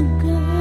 girl.